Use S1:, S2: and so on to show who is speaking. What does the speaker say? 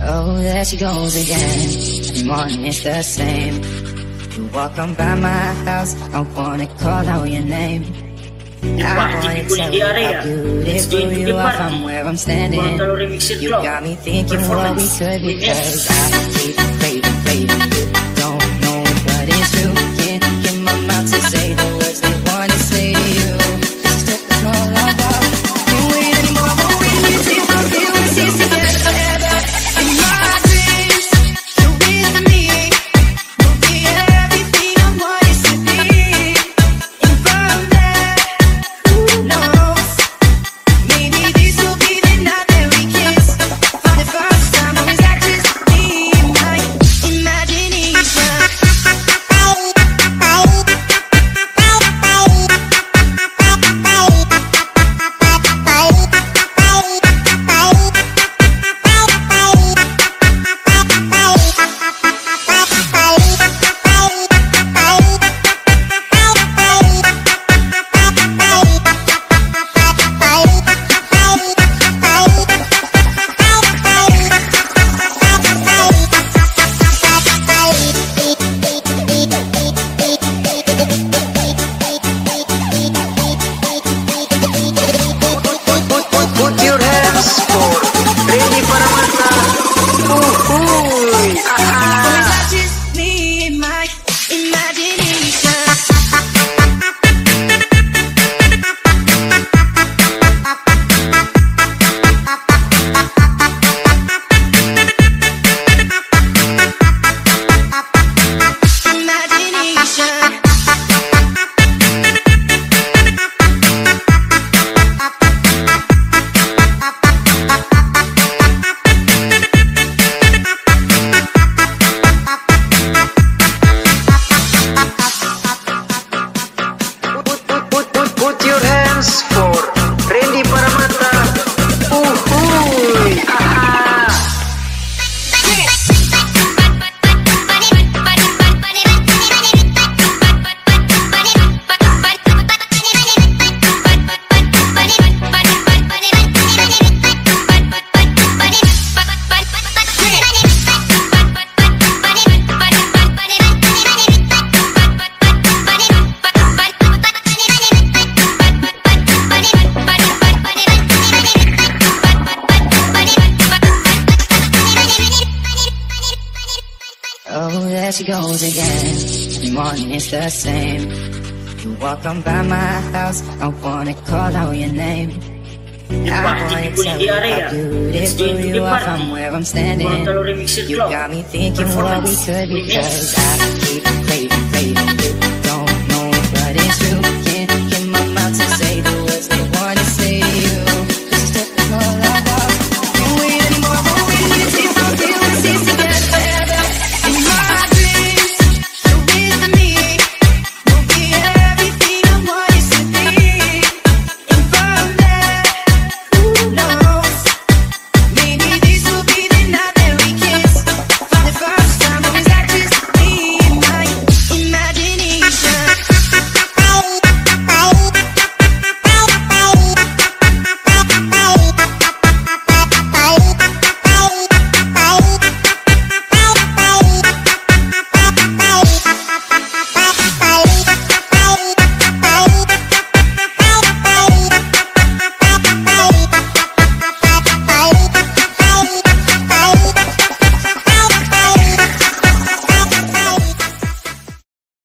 S1: Oh, there she goes again. Every morning it's the same. You walk on by my house, I wanna call out your name. I wanna tell you how beautiful you are from where I'm standing. You got me thinking what we could be because I keep craving, craving you. Don't there she goes again. Morning it's the same. You walk on by my house, I wanna call out your name. I wanna tell you how beautiful you are from where I'm standing. You got me thinking what we could be because I keep craving, craving you.